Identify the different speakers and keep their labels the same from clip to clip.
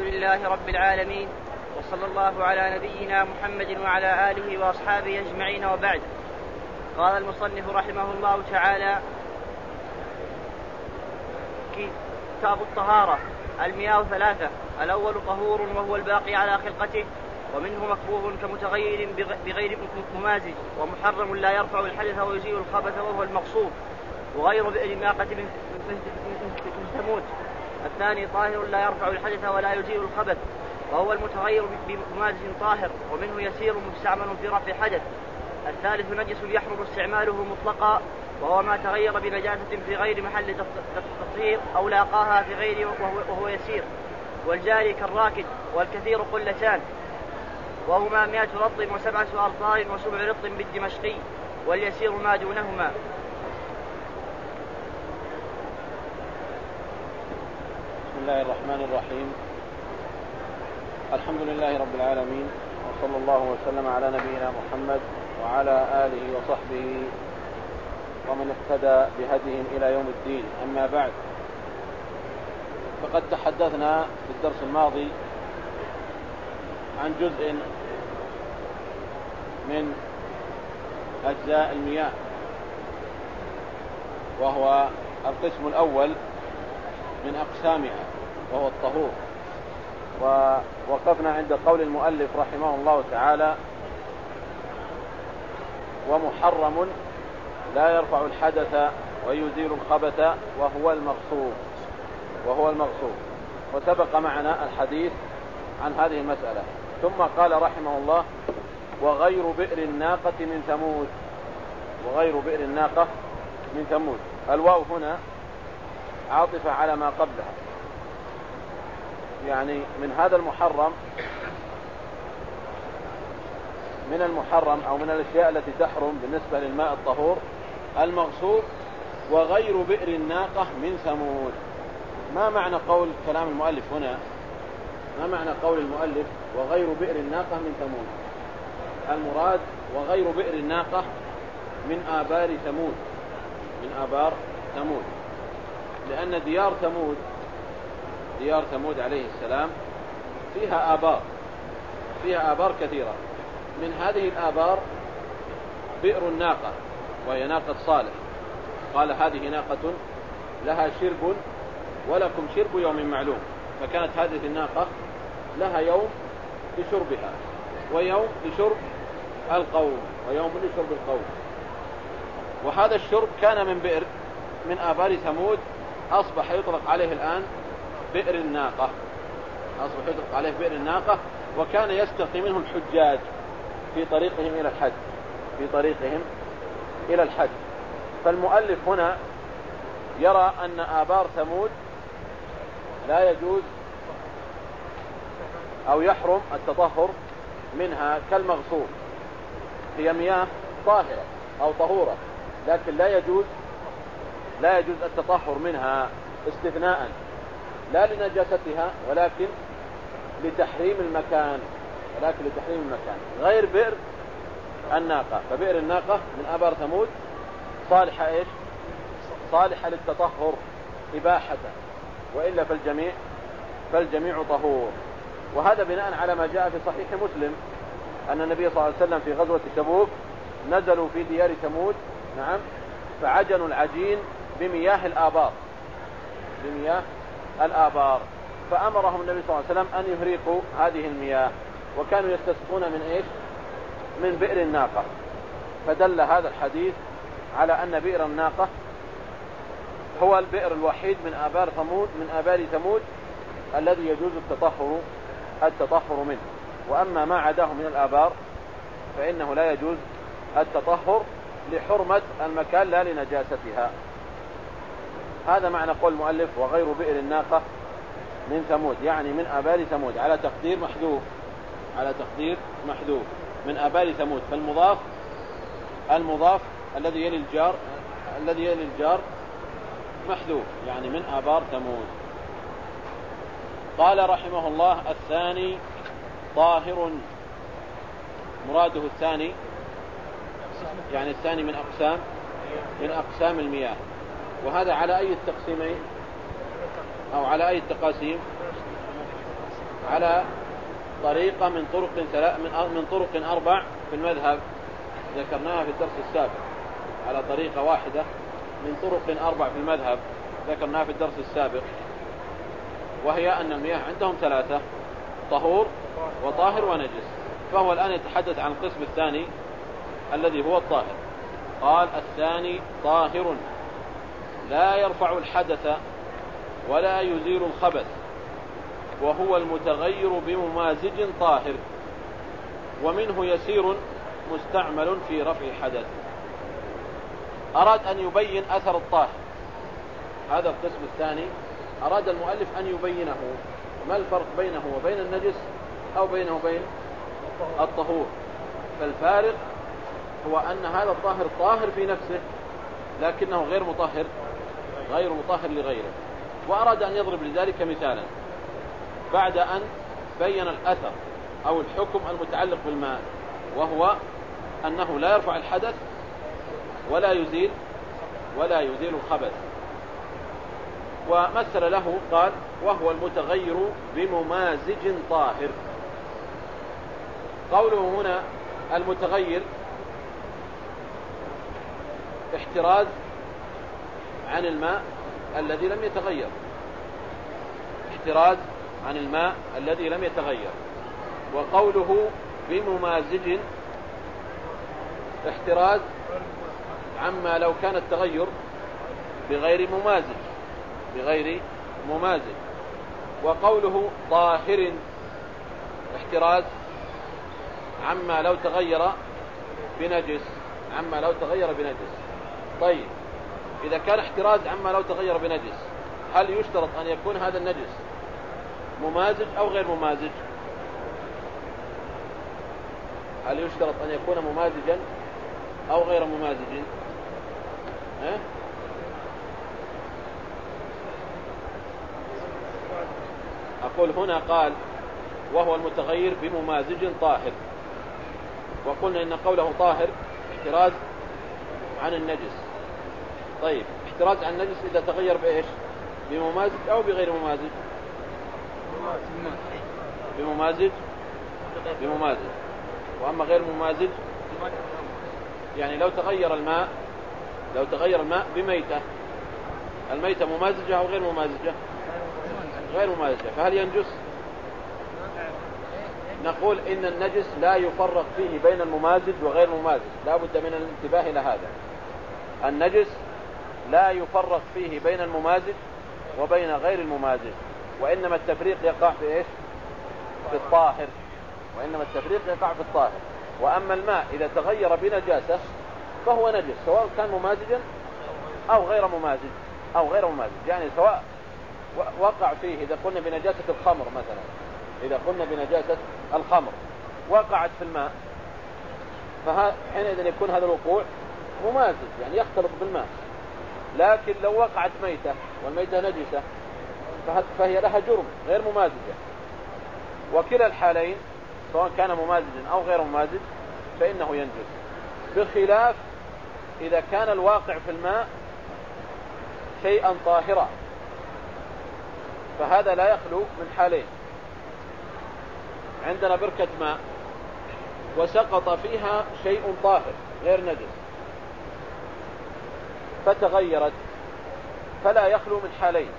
Speaker 1: لله رب العالمين وصلى الله على نبينا محمد وعلى اله واصحابه اجمعين وبعد قال المصنف رحمه الله تعالى كتاب الطهاره المياه ثلاثة الأول طهور وهو الباقي على خلقته ومنه مكروه كمتغير بغير ممازج ومحرم لا يرفع الحدث ويزيل الخبث وهو المقصود وغير بئر من ثمود الثاني طاهر لا يرفع الحدث ولا يزيل الخبث وهو المتغير بممازج طاهر ومنه يسير مستعمل في رفع حدث. الثالث نجس يحرم استعماله مطلقا وهو ما تغير بنجاسة في غير محل تطهير أو لاقاها في غير وهو يسير. والجاري كالراكد والكثير قلتان. وهما مئة رطل وسبعة أرطال وسبع رطل بالدمشقي واليسير ما دونهما.
Speaker 2: بسم الله الرحمن الرحيم الحمد لله رب العالمين وصلى الله وسلم على نبينا محمد وعلى آله وصحبه ومن اهتدى بهديهم إلى يوم الدين أما بعد فقد تحدثنا في الدرس الماضي عن جزء من أجزاء المياه وهو القسم الأول من أقسامها وهو الطهور. ووقفنا عند قول المؤلف رحمه الله تعالى ومحرم لا يرفع الحدث ويزيل الخبث وهو المغصوب. وهو المغصوب. وسبق معنا الحديث عن هذه المسألة. ثم قال رحمه الله وغير بئر الناقة من ثمود. وغير بئر الناقة من ثمود. الواو هنا عاطفة على ما قبلها. يعني من هذا المحرم من المحرم أو من الأشياء التي تحرم بالنسبة للماء الطهور المغصوب وغير بئر الناقة من ثمود. ما معنى قول كلام المؤلف هنا؟ ما معنى قول المؤلف وغير بئر الناقة من ثمود؟ المراد وغير بئر الناقة من آبار ثمود من آبار ثمود. لأن ديار ثمود ديار ثمود عليه السلام فيها آبار فيها آبار كثيرة. من هذه الآبار بئر الناقة وهي ناقة صالح. قال هذه ناقة لها شرب ولكم شرب يوم معلوم. فكانت هذه الناقة لها يوم لشربها ويوم لشرب القوم ويوم لشرب القوم. وهذا الشرب كان من بئر من آبار ثمود أصبح يطلق عليه الآن بئر الناقة. أصبح يطلق عليه بئر الناقة وكان يستقي منه الحجاج في طريقهم إلى الحج. في طريقهم إلى الحج. فالمؤلف هنا يرى أن آبار ثمود لا يجوز أو يحرم التطهر منها كالمغصوب. هي مياه طاهرة أو طهورة لكن لا يجوز لا يجوز التطهر منها استثناء. لا لنجاستها ولكن لتحريم المكان ولكن لتحريم المكان. غير بئر الناقة. فبئر الناقة من أبار ثمود صالحة إيش؟ صالحة للتطهر إباحة. وإلا فالجميع فالجميع طهور. وهذا بناء على ما جاء في صحيح مسلم أن النبي صلى الله عليه وسلم في غزوة تبوك نزلوا في ديار ثمود نعم فعجنوا العجين بمياه الآبار. بمياه الآبار. فأمرهم النبي صلى الله عليه وسلم أن يهريقوا هذه المياه. وكانوا يستسقون من إيش؟ من بئر الناقة. فدل هذا الحديث على أن بئر الناقة هو البئر الوحيد من آبار ثمود من آبار ثمود الذي يجوز التطهر التطهر منه. وأما ما عداه من الآبار فإنه لا يجوز التطهر لحرمة المكان لا لنجاستها. هذا معنى قول المؤلف وغير بئر الناقة من ثمود يعني من آبار ثمود على تقدير محذوف على تقدير محذوف من آبار ثمود. فالمضاف المضاف الذي يلي الجار الذي يلي الجار محذوف يعني من آبار ثمود. قال رحمه الله الثاني طاهر. مراده الثاني يعني الثاني من أقسام من أقسام المياه. وهذا على أي التقسيمين؟ أو على أي التقاسيم؟ على طريقة من طرق من طرق أربع في المذهب ذكرناها في الدرس السابق. على طريقة واحدة من طرق أربع في المذهب ذكرناها في الدرس السابق. وهي أن المياه عندهم ثلاثة طهور وطاهر ونجس. فهو الآن يتحدث عن القسم الثاني الذي هو الطاهر. قال الثاني طاهر. لا يرفع الحدث ولا يزيل الخبث وهو المتغير بممازج طاهر ومنه يسير مستعمل في رفع حدث. أراد أن يبين أثر الطاهر. هذا القسم الثاني أراد المؤلف أن يبينه. ما الفرق بينه وبين النجس أو بينه وبين الطهور؟ فالفارق هو أن هذا الطاهر طاهر في نفسه لكنه غير مطهر. غير مطهر لغيره وأراد أن يضرب لذلك مثالا. بعد أن بين الأثر أو الحكم المتعلق بالماء وهو أنه لا يرفع الحدث ولا يزيل ولا يزيل الخبث. ومثل له قال وهو المتغير بممازج طاهر. قوله هنا المتغير احتراز عن الماء الذي لم يتغير. احتراز عن الماء الذي لم يتغير. وقوله بممازج احتراز عما لو كان التغير بغير ممازج بغير ممازج. وقوله ظاهر احتراز عما لو تغير بنجس عما لو تغير بنجس. طيب. إذا كان احتراز عما لو تغير بنجس هل يشترط أن يكون هذا النجس ممازج أو غير ممازج؟ هل يشترط أن يكون ممازجا أو غير ممازج؟ ها؟ أقول هنا قال وهو المتغير بممازج طاهر. وقلنا إن قوله طاهر احتراز عن النجس. طيب احتراز عن النجس إذا تغير بإيش؟ بممازج أو بغير ممازج؟ بممازج؟ بممازج. وأما غير ممازج؟ يعني لو تغير الماء لو تغير الماء بميتة. الميتة ممازجة أو غير ممازجة؟ غير ممازجة. فهل ينجس؟ نقول إن النجس لا يفرق فيه بين الممازج وغير الممازج. لا بد من الانتباه إلى هذا. النجس لا يفرق فيه بين الممازج وبين غير الممازج. وإنما التفريق يقع في إيش؟ في الطاهر. وإنما التفريق يقع في الطاهر. وأما الماء إذا تغير بنجاسة فهو نجس سواء كان ممازجا أو غير ممازج أو غير ممازج. يعني سواء وقع فيه إذا قلنا بنجاسة الخمر مثلا إذا قلنا بنجاسة الخمر وقعت في الماء فحينئذ يكون هذا الوقوع ممازج يعني يختلط بالماء. لكن لو وقعت ميتة والميتة نجسة فهي لها جرم غير ممازجة. وكلا الحالين سواء كان ممازجا أو غير ممازج فإنه ينجس. بخلاف إذا كان الواقع في الماء شيئا طاهرا فهذا لا يخلو من حالين. عندنا بركة ماء وسقط فيها شيء طاهر غير نجس. فتغيرت فلا يخلو من حالين.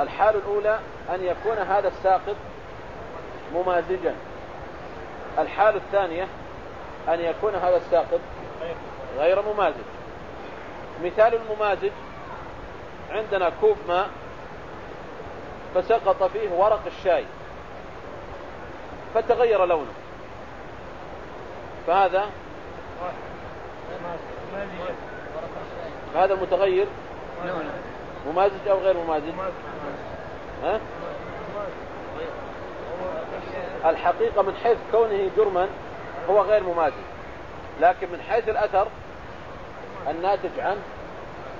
Speaker 2: الحال الأولى أن يكون هذا الساقط ممازجا. الحال الثانية أن يكون هذا الساقط غير ممازج. مثال الممازج عندنا كوب ماء فسقط فيه ورق الشاي فتغير لونه. فهذا هذا متغير؟ ممازج أو غير ممازج؟ ها؟ الحقيقة من حيث كونه جرما هو غير ممازج. لكن من حيث الأثر الناتج عنه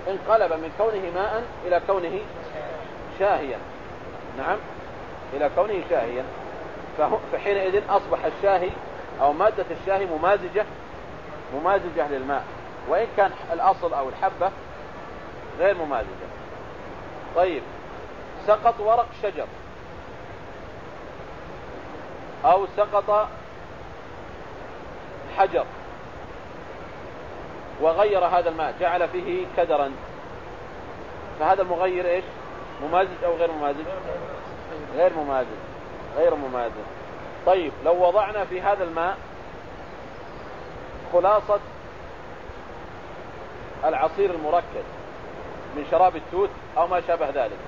Speaker 2: انقلب من كونه ماء إلى كونه شاهيا. نعم. إلى كونه شاهيا. فحينئذ أصبح الشاهي أو مادة الشاهي ممازجة ممازجة للماء. وإن كان الأصل أو الحبة غير ممازجة. طيب سقط ورق شجر. أو سقط حجر. وغير هذا الماء جعل فيه كدرا. فهذا المغير إيش؟ ممازج أو غير ممازج؟ غير ممازج. غير ممازج. طيب لو وضعنا في هذا الماء خلاصة العصير المركز من شراب التوت أو ما شابه ذلك.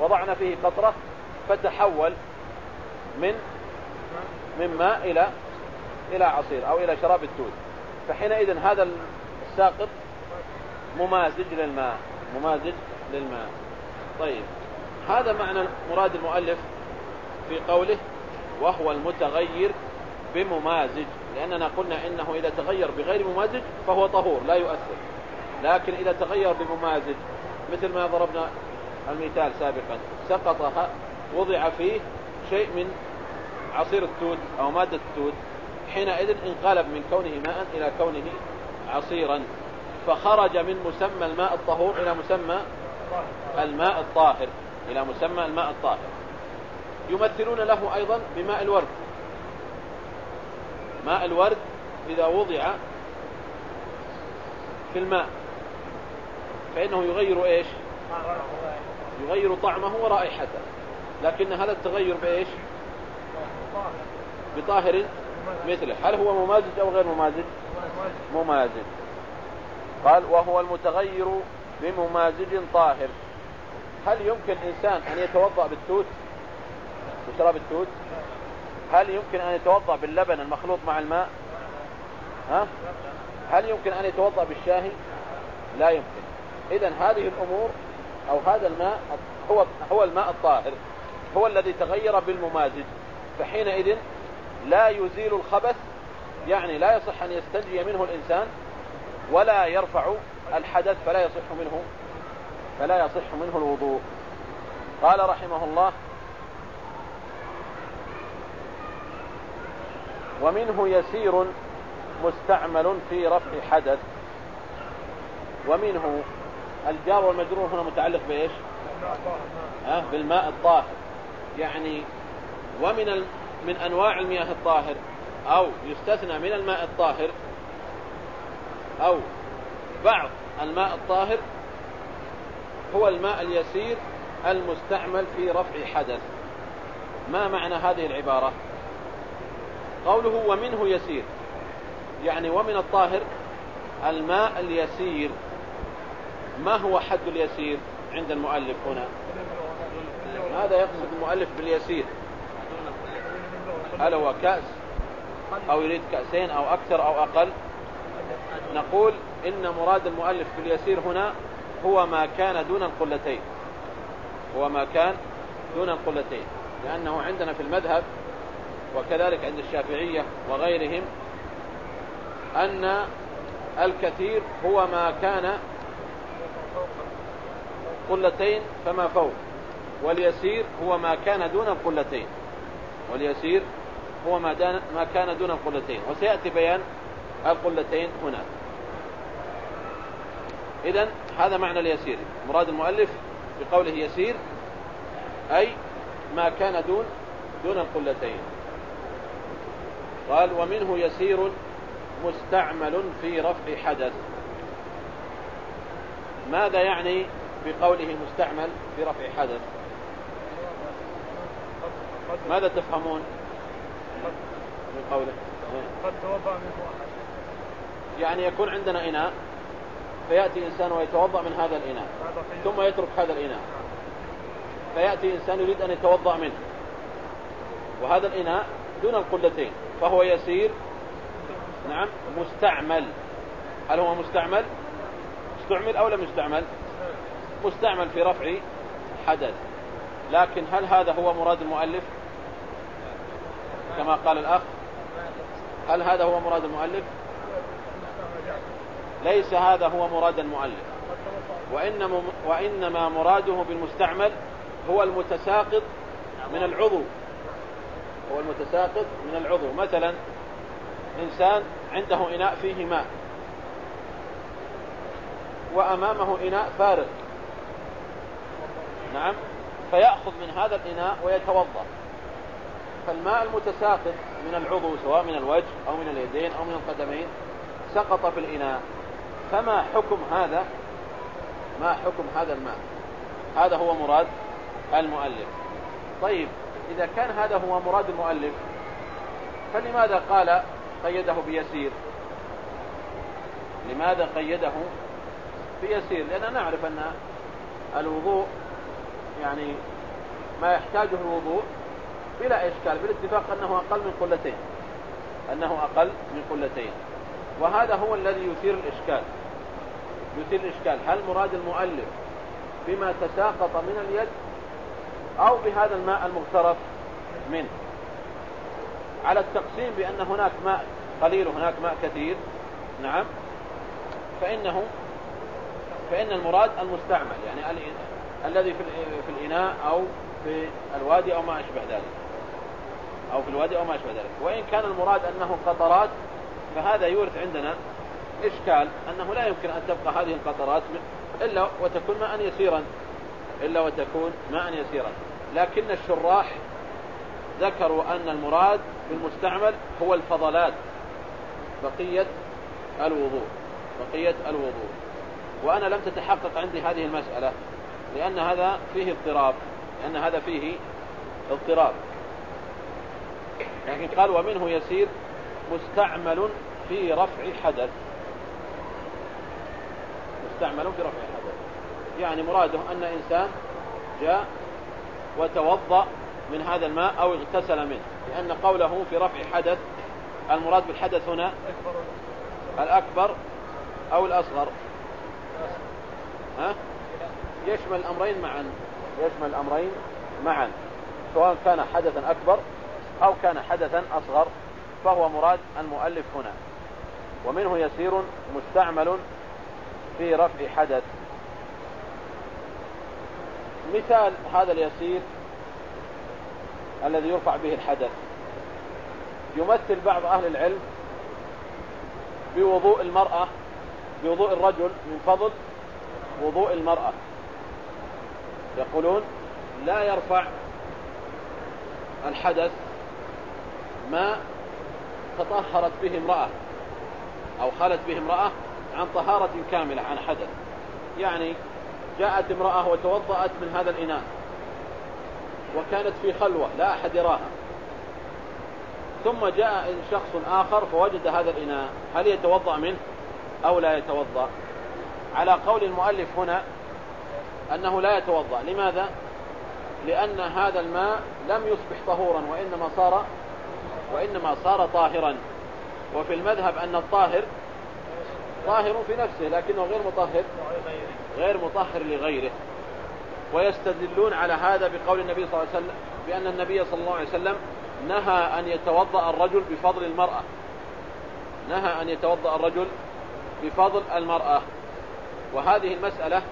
Speaker 2: وضعنا فيه قطرة فتحول من من ماء إلى إلى عصير أو إلى شراب التوت. فحينئذ هذا الساقط ممازج للماء ممازج للماء. طيب هذا معنى مراد المؤلف في قوله وهو المتغير بممازج لأننا قلنا إنه إذا تغير بغير ممازج فهو طهور لا يؤثر. لكن إذا تغير بممازج مثل ما ضربنا المثال سابقا سقط وضع فيه شيء من عصير التوت أو مادة التوت حينئذ انقلب من كونه ماء إلى كونه عصيرا فخرج من مسمى الماء الطهور إلى مسمى الماء الطاهر إلى مسمى الماء الطاهر. يمثلون له أيضا بماء الورد. ماء الورد إذا وضع في الماء. فإنه يغير إيش؟ يغير طعمه ورائحته. لكن هذا التغير بإيش؟ بطاهر مثله. هل هو ممازج أو غير ممازج؟ ممازج. قال وهو المتغير بممازج طاهر. هل يمكن إنسان أن يتوضأ بالتوت؟ بشراب التوت؟ هل يمكن أن يتوضأ باللبن المخلوط مع الماء؟ ها؟ هل يمكن أن يتوضأ بالشاهي؟ لا يمكن. إذا هذه الأمور أو هذا الماء هو هو الماء الطاهر هو الذي تغير بالممازج فحينئذ لا يزيل الخبث يعني لا يصح أن يستنجي منه الإنسان ولا يرفع الحدث فلا يصح منه فلا يصح منه الوضوء. قال رحمه الله ومنه يسير مستعمل في رفع حدث ومنه الجار والمجرور هنا متعلق بإيش؟ بالماء الطاهر. يعني ومن من أنواع المياه الطاهر أو يستثنى من الماء الطاهر أو بعض الماء الطاهر هو الماء اليسير المستعمل في رفع حدث. ما معنى هذه العبارة؟ قوله ومنه يسير يعني ومن الطاهر الماء اليسير. ما هو حد اليسير عند المؤلف هنا؟ ماذا يقصد المؤلف باليسير. هل هو كأس أو يريد كأسين أو أكثر أو أقل؟ نقول إن مراد المؤلف باليسير هنا هو ما كان دون القلتين. هو ما كان دون القلتين. لأنه عندنا في المذهب وكذلك عند الشافعية وغيرهم أن الكثير هو ما كان قلتين فما فوق. واليسير هو ما كان دون القلتين. واليسير هو ما, ما كان دون القلتين. وسيأتي بيان القلتين هنا. إذا هذا معنى اليسير. مراد المؤلف بقوله يسير أي ما كان دون دون القلتين. قال ومنه يسير مستعمل في رفع حدث. ماذا يعني بقوله مستعمل في رفع حدث ماذا تفهمون؟ من قوله. قد توضأ منه أحد. يعني يكون عندنا إناء فيأتي إنسان ويتوضأ من هذا الإناء ثم يترك هذا الإناء. فيأتي إنسان يريد أن يتوضأ منه. وهذا الإناء دون القلتين فهو يسير نعم مستعمل. هل هو مستعمل؟ استعمل أو لم يستعمل؟ مستعمل في رفع حدث لكن هل هذا هو مراد المؤلف؟ كما قال الأخ هل هذا هو مراد المؤلف؟ ليس هذا هو مراد المؤلف. وإنما, وإنما مراده بالمستعمل هو المتساقط من العضو. هو المتساقط من العضو. مثلا إنسان عنده إناء فيه ماء وأمامه إناء فارغ. نعم. فيأخذ من هذا الإناء ويتوضأ. فالماء المتساقط من العضو سواء من الوجه أو من اليدين أو من القدمين سقط في الإناء. فما حكم هذا؟ ما حكم هذا الماء؟ هذا هو مراد المؤلف. طيب إذا كان هذا هو مراد المؤلف فلماذا قال قيده بيسير؟ لماذا قيده بيسير؟ لأننا نعرف أن الوضوء يعني ما يحتاجه الوضوء بلا إشكال بالاتفاق أنه أقل من قلتين. أنه أقل من قلتين. وهذا هو الذي يثير الإشكال. يثير الإشكال. هل مراد المؤلف بما تساقط من اليد أو بهذا الماء المغترف منه؟ على التقسيم بأن هناك ماء قليل وهناك ماء كثير نعم. فإنه فإن المراد المستعمل يعني الذي في الإناء أو في الوادي أو ما أشبه ذلك. أو في الوادي أو ما أشبه ذلك. وإن كان المراد أنه قطرات فهذا يورث عندنا إشكال أنه لا يمكن أن تبقى هذه القطرات إلا وتكون ماء يسيرا. إلا وتكون ماء يسيرا. لكن الشراح ذكروا أن المراد بالمستعمل هو الفضلات بقية الوضوء. بقية الوضوء. وأنا لم تتحقق عندي هذه المسألة. لأن هذا فيه اضطراب لأن هذا فيه اضطراب. لكن قال ومنه يسير مستعمل في رفع حدث. مستعمل في رفع حدث. يعني مراده أن إنسان جاء وتوضأ من هذا الماء أو اغتسل منه لأن قوله في رفع حدث المراد بالحدث هنا الأكبر أو الأصغر. ها؟ يشمل الأمرين معا. يشمل الأمرين معا. سواء كان حدثا أكبر أو كان حدثا أصغر فهو مراد المؤلف هنا. ومنه يسير مستعمل في رفع حدث. مثال هذا اليسير الذي يرفع به الحدث. يمثل بعض أهل العلم بوضوء المرأة بوضوء الرجل من فضل وضوء المرأة. يقولون لا يرفع الحدث ما تطهرت به امرأة أو خلت به امرأة عن طهارة كاملة عن حدث. يعني جاءت امرأة وتوضأت من هذا الإناء وكانت في خلوة لا أحد يراها. ثم جاء شخص آخر فوجد هذا الإناء هل يتوضأ منه أو لا يتوضأ؟ على قول المؤلف هنا أنه لا يتوضأ. لماذا؟ لأن هذا الماء لم يصبح طهورا وإنما صار وإنما صار طاهرا. وفي المذهب أن الطاهر طاهر في نفسه لكنه غير مطهر غير مطهر لغيره. ويستدلون على هذا بقول النبي صلى الله عليه وسلم بأن النبي صلى الله عليه وسلم نهى أن يتوضأ الرجل بفضل المرأة. نهى أن يتوضأ الرجل بفضل المرأة. وهذه المسألة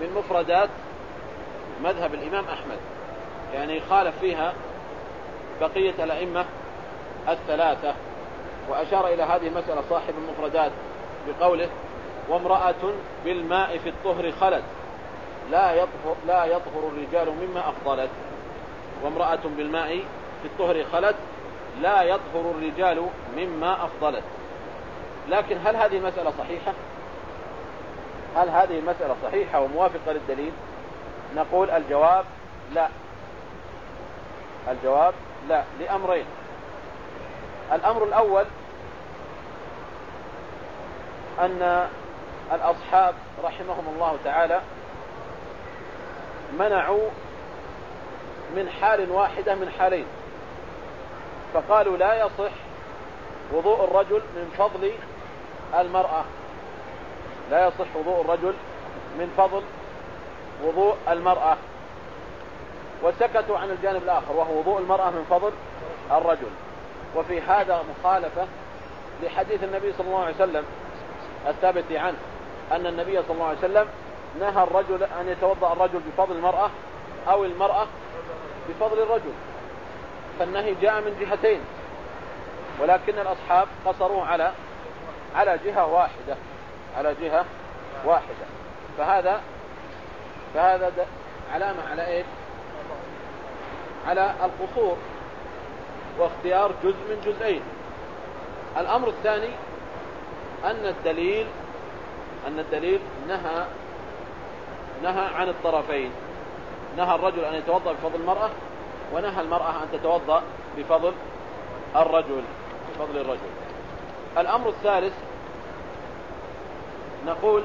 Speaker 2: من مفردات مذهب الإمام أحمد. يعني خالف فيها بقية الأئمة الثلاثة وأشار إلى هذه المسألة صاحب المفردات بقوله وامرأة بالماء في الطهر خلت لا يطهر, لا يطهر الرجال مما أفضلت. وامرأة بالماء في الطهر خلت لا يطهر الرجال مما أفضلت. لكن هل هذه المسألة صحيحة؟ هل هذه المسألة صحيحة وموافقة للدليل؟ نقول الجواب لا. الجواب لا لأمرين. الأمر الأول أن الأصحاب رحمهم الله تعالى منعوا من حال واحدة من حالين. فقالوا لا يصح وضوء الرجل من فضل المرأة. لا يصح وضوء الرجل من فضل وضوء المرأة. وسكتوا عن الجانب الآخر وهو وضوء المرأة من فضل الرجل. وفي هذا مخالفة لحديث النبي صلى الله عليه وسلم الثابت عنه أن النبي صلى الله عليه وسلم نهى الرجل أن يتوضأ الرجل بفضل المرأة أو المرأة بفضل الرجل. فالنهي جاء من جهتين ولكن الأصحاب قصروا على على جهة واحدة. على جهة واحدة. فهذا فهذا علامة على إيه على القصور واختيار جزء من جزئين. الأمر الثاني أن الدليل أن الدليل نهى نهى عن الطرفين. نهى الرجل أن يتوضأ بفضل المرأة ونهى المرأة أن تتوضأ بفضل الرجل بفضل الرجل. الأمر الثالث نقول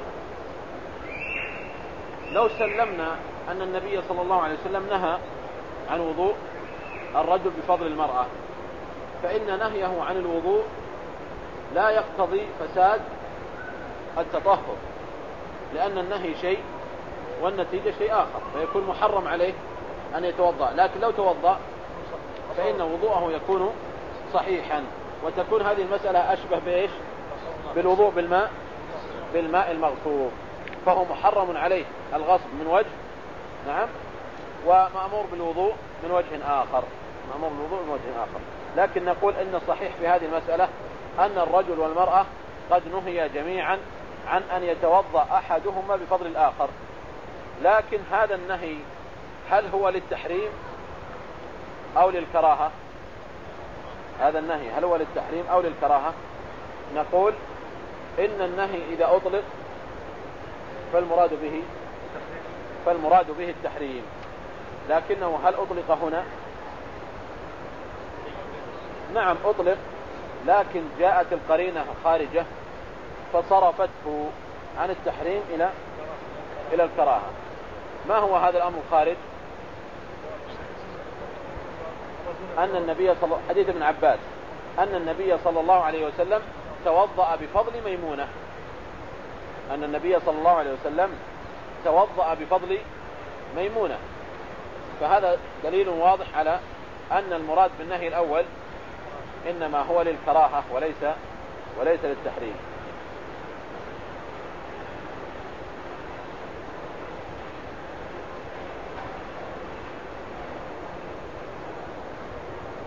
Speaker 2: لو سلمنا أن النبي صلى الله عليه وسلم نهى عن وضوء الرجل بفضل المرأة فإن نهيه عن الوضوء لا يقتضي فساد التطهر لأن النهي شيء والنتيجة شيء آخر فيكون محرم عليه أن يتوضأ لكن لو توضأ فإن وضوءه يكون صحيحا وتكون هذه المسألة أشبه بإيش؟ بالوضوء بالماء. بالماء المغصوب فهو محرم عليه الغصب من وجه نعم ومأمور بالوضوء من وجه آخر مأمور بالوضوء من وجه آخر. لكن نقول إن الصحيح في هذه المسألة أن الرجل والمرأة قد نهي جميعا عن أن يتوضأ أحدهما بفضل الآخر. لكن هذا النهي هل هو للتحريم أو للكراهة؟ هذا النهي هل هو للتحريم أو للكراهة؟ نقول إن النهي إذا أطلق فالمراد به فالمراد به التحريم. لكنه هل أطلق هنا؟ نعم أطلق لكن جاءت القرينة خارجة فصرفته عن التحريم إلى إلى الكراهة. ما هو هذا الأمر الخارج؟ أن النبي صلى حديث ابن عباس أن النبي صلى الله عليه وسلم توضأ بفضل ميمونة. أن النبي صلى الله عليه وسلم توضأ بفضل ميمونة. فهذا دليل واضح على أن المراد بالنهي الأول إنما هو للكراهة وليس وليس للتحريم.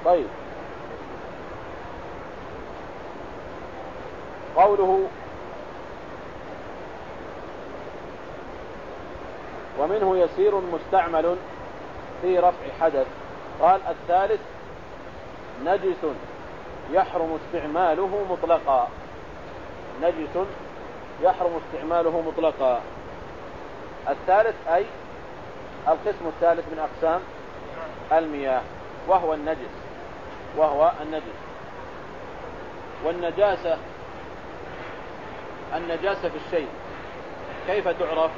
Speaker 2: طيب. قوله ومنه يسير مستعمل في رفع حدث. قال الثالث نجس يحرم استعماله مطلقا. نجس يحرم استعماله مطلقا. الثالث أي القسم الثالث من أقسام المياه وهو النجس وهو النجس. والنجاسة النجاسة في الشيء. كيف تعرف؟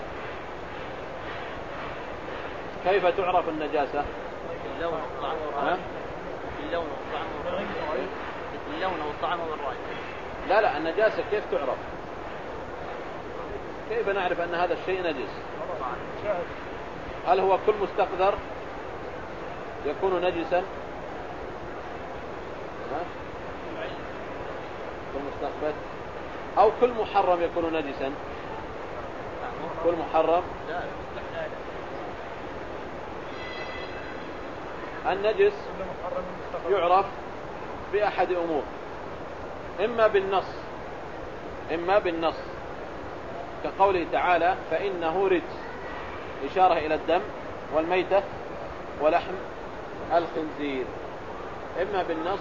Speaker 2: كيف تعرف النجاسة؟
Speaker 1: باللون والطعم والرائحة باللون والطعم والرائحة باللون والطعم والرائحة
Speaker 2: لا لا النجاسة كيف تعرف؟ كيف نعرف أن هذا الشيء نجس؟ هل هو كل مستقذر يكون نجسا؟ كل مستقبل؟ أو كل محرم يكون نجسا؟ كل محرم؟ النجس يعرف بأحد أمور إما بالنص إما بالنص. كقوله تعالى فإنه رجس. إشارة إلى الدم والميتة ولحم الخنزير. إما بالنص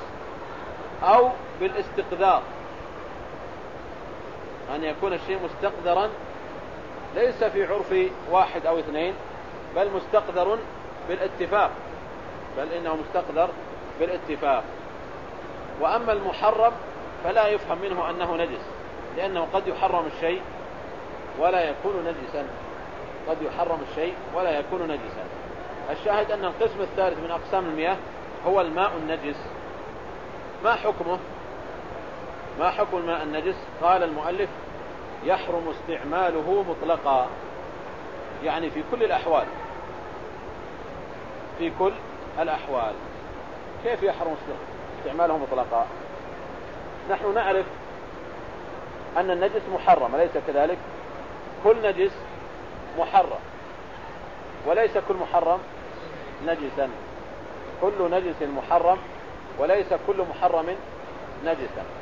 Speaker 2: أو بالاستقذار. أن يكون الشيء مستقذرا ليس في عرف واحد أو اثنين بل مستقذر بالاتفاق بل إنه مستقذر بالاتفاق. وأما المحرم فلا يفهم منه أنه نجس لأنه قد يحرم الشيء ولا يكون نجسا. قد يحرم الشيء ولا يكون نجسا. الشاهد أن القسم الثالث من أقسام المياه هو الماء النجس. ما حكمه؟ ما حكم الماء النجس؟ قال المؤلف يحرم استعماله مطلقا. يعني في كل الأحوال. في كل الأحوال. كيف يحرم استعماله مطلقا؟ نحن نعرف أن النجس محرم أليس كذلك؟ كل نجس محرم. وليس كل محرم نجسا. كل نجس محرم وليس كل محرم نجسا.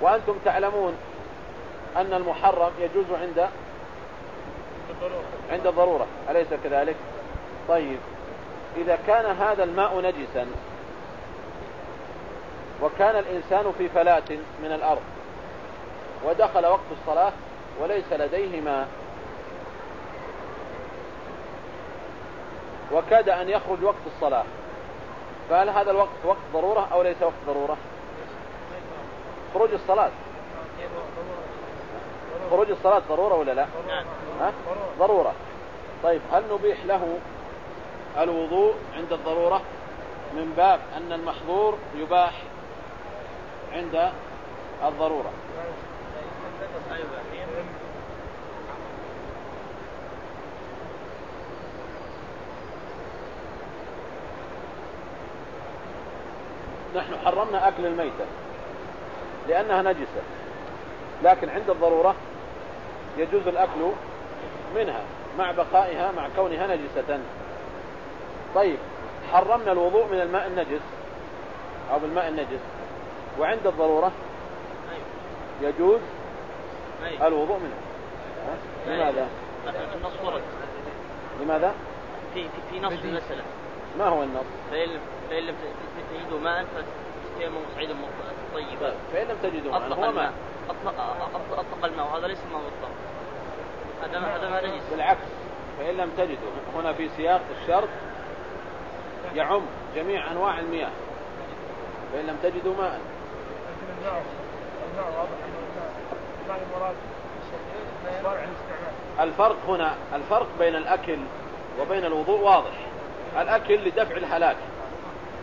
Speaker 2: وأنتم تعلمون أن المحرم يجوز عند عند الضرورة. أليس كذلك؟ طيب. إذا كان هذا الماء نجسا وكان الإنسان في فلاة من الأرض ودخل وقت الصلاة وليس لديه ماء وكاد أن يخرج وقت الصلاة فهل هذا الوقت وقت ضرورة أو ليس وقت ضرورة؟ خروج الصلاة. خروج الصلاة ضرورة ولا لا؟ ها؟ ضرورة. طيب هل نبيح له الوضوء عند الضرورة؟ من باب أن المحظور يباح عند الضرورة. نحن حرمنا أكل الميتة. لأنها نجسة. لكن عند الضرورة يجوز الأكل منها مع بقائها مع كونها نجسة. طيب حرمنا الوضوء من الماء النجس أو بالماء النجس. وعند الضرورة يجوز الوضوء منه لماذا؟
Speaker 1: النص ورد.
Speaker 2: لماذا؟
Speaker 1: في في, في نص المسألة
Speaker 2: ما هو النص؟
Speaker 1: فإن فإن لم تجدوا ماء صعيدا طيبا
Speaker 2: فإن لم تجدوا ماء هو ماء
Speaker 1: أطلق, أطلق الماء. وهذا ليس ماء مطلق. هذا هذا ما نجس
Speaker 2: بالعكس. فإن لم تجدوا. هنا في سياق الشرط يعم جميع أنواع المياه. فإن لم تجدوا ماء. الفرق هنا الفرق بين الأكل وبين الوضوء واضح. الأكل لدفع الهلاك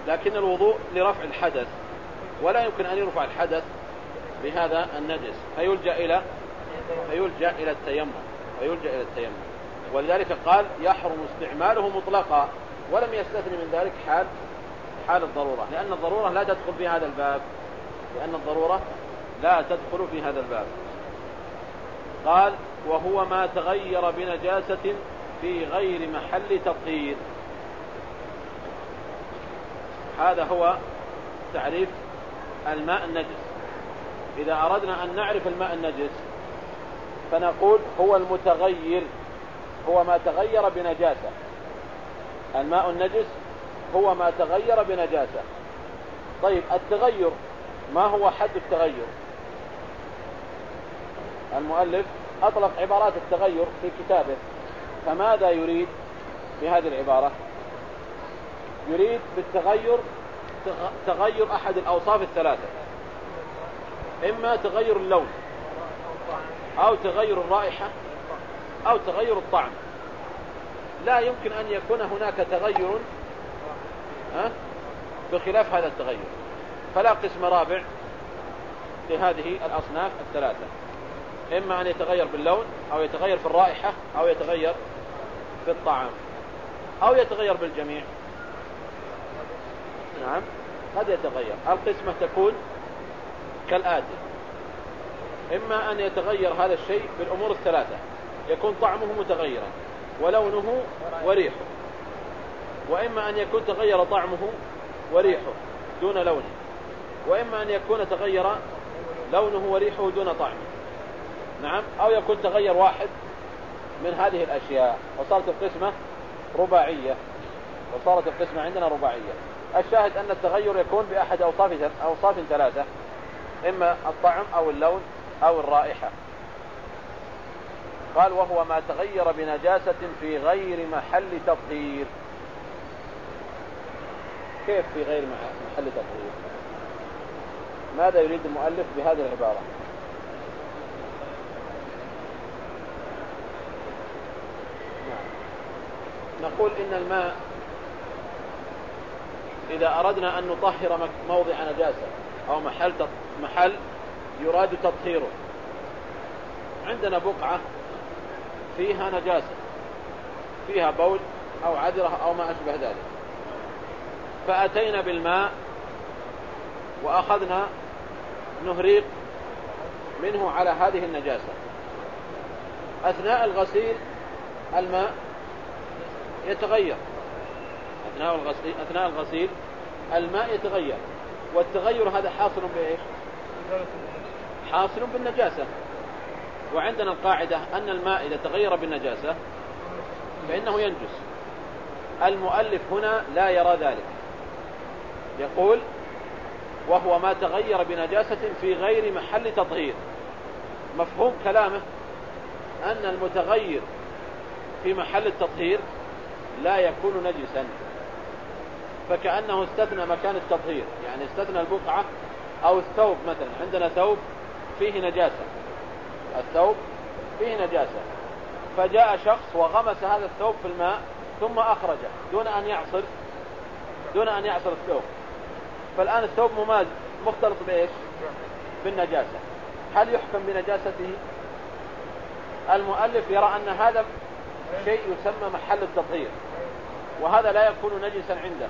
Speaker 2: لكن الوضوء لرفع الحدث. ولا يمكن أن يرفع الحدث بهذا النجس. فيلجأ إلى فيلجأ إلى التيمم فيلجأ إلى التيمم. ولذلك قال يحرم استعماله مطلقا ولم يستثني من ذلك حال حال الضرورة. لأن الضرورة لا تدخل في هذا الباب. لأن الضرورة لا تدخل في هذا الباب. قال وهو ما تغير بنجاسة في غير محل تطهير هذا هو تعريف الماء النجس. إذا أردنا أن نعرف الماء النجس فنقول هو المتغير هو ما تغير بنجاسة. الماء النجس هو ما تغير بنجاسة. طيب التغير ما هو حد التغير؟ المؤلف أطلق عبارات التغير في كتابه. فماذا يريد بهذه العبارة؟ يريد بالتغير تغير أحد الأوصاف الثلاثة. إما تغير اللون أو تغير الرائحة أو تغير الطعم. لا يمكن أن يكون هناك تغير بخلاف هذا التغير. فلا قسم رابع لهذه الأصناف الثلاثة. إما أن يتغير باللون أو يتغير في الرائحة أو يتغير في الطعام أو يتغير بالجميع. نعم. قد يتغير. القسمة تكون كالآتي. إما أن يتغير هذا الشيء بالأمور الثلاثة. يكون طعمه متغيرا ولونه وريحه. وإما أن يكون تغير طعمه وريحه دون لونه. وإما أن يكون تغير لونه وريحه دون طعمه. نعم. أو يكون تغير واحد من هذه الأشياء. وصارت القسمة رباعية. وصارت القسمة عندنا رباعية. الشاهد أن التغير يكون بأحد أوصاف أوصاف ثلاثة إما الطعم أو اللون أو الرائحة. قال وهو ما تغير بنجاسة في غير محل تطهير. كيف في غير محل تطهير؟ ماذا يريد المؤلف بهذه العبارة؟ نقول إن الماء إذا أردنا أن نطهر موضع نجاسة أو محل محل يراد تطهيره. عندنا بقعة فيها نجاسة فيها بول أو عذرة أو ما أشبه ذلك. فأتينا بالماء وأخذنا نهريق منه على هذه النجاسة. أثناء الغسيل الماء يتغير. أثناء الغسيل, أثناء الغسيل الماء يتغير. والتغير هذا حاصل بإيش؟ حاصل بالنجاسة. وعندنا القاعدة أن الماء إذا تغير بالنجاسة فإنه ينجس. المؤلف هنا لا يرى ذلك. يقول وهو ما تغير بنجاسة في غير محل تطهير مفهوم كلامه؟ أن المتغير في محل التطهير لا يكون نجسا. فكأنه استثنى مكان التطهير. يعني استثنى البقعة أو الثوب مثلا. عندنا ثوب فيه نجاسة. الثوب فيه نجاسة. فجاء شخص وغمس هذا الثوب في الماء ثم أخرجه دون أن يعصر دون أن يعصر الثوب. فالآن الثوب مماز مختلط بإيش؟ بالنجاسة. هل يحكم بنجاسته؟ المؤلف يرى أن هذا شيء يسمى محل التطهير وهذا لا يكون نجسا عنده.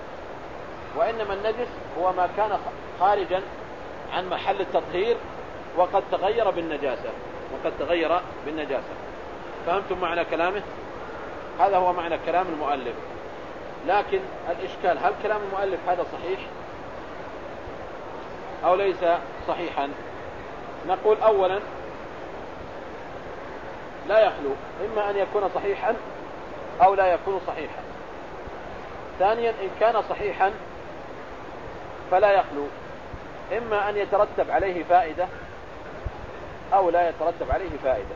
Speaker 2: وإنما النجس هو ما كان خارجا عن محل التطهير وقد تغير بالنجاسة وقد تغير بالنجاسة. فهمتم معنى كلامه؟ هذا هو معنى كلام المؤلف. لكن الإشكال هل كلام المؤلف هذا صحيح؟ أو ليس صحيحا؟ نقول أولا لا يخلو إما أن يكون صحيحا أو لا يكون صحيحا. ثانيا إن كان صحيحا فلا يخلو. إما أن يترتب عليه فائدة أو لا يترتب عليه فائدة.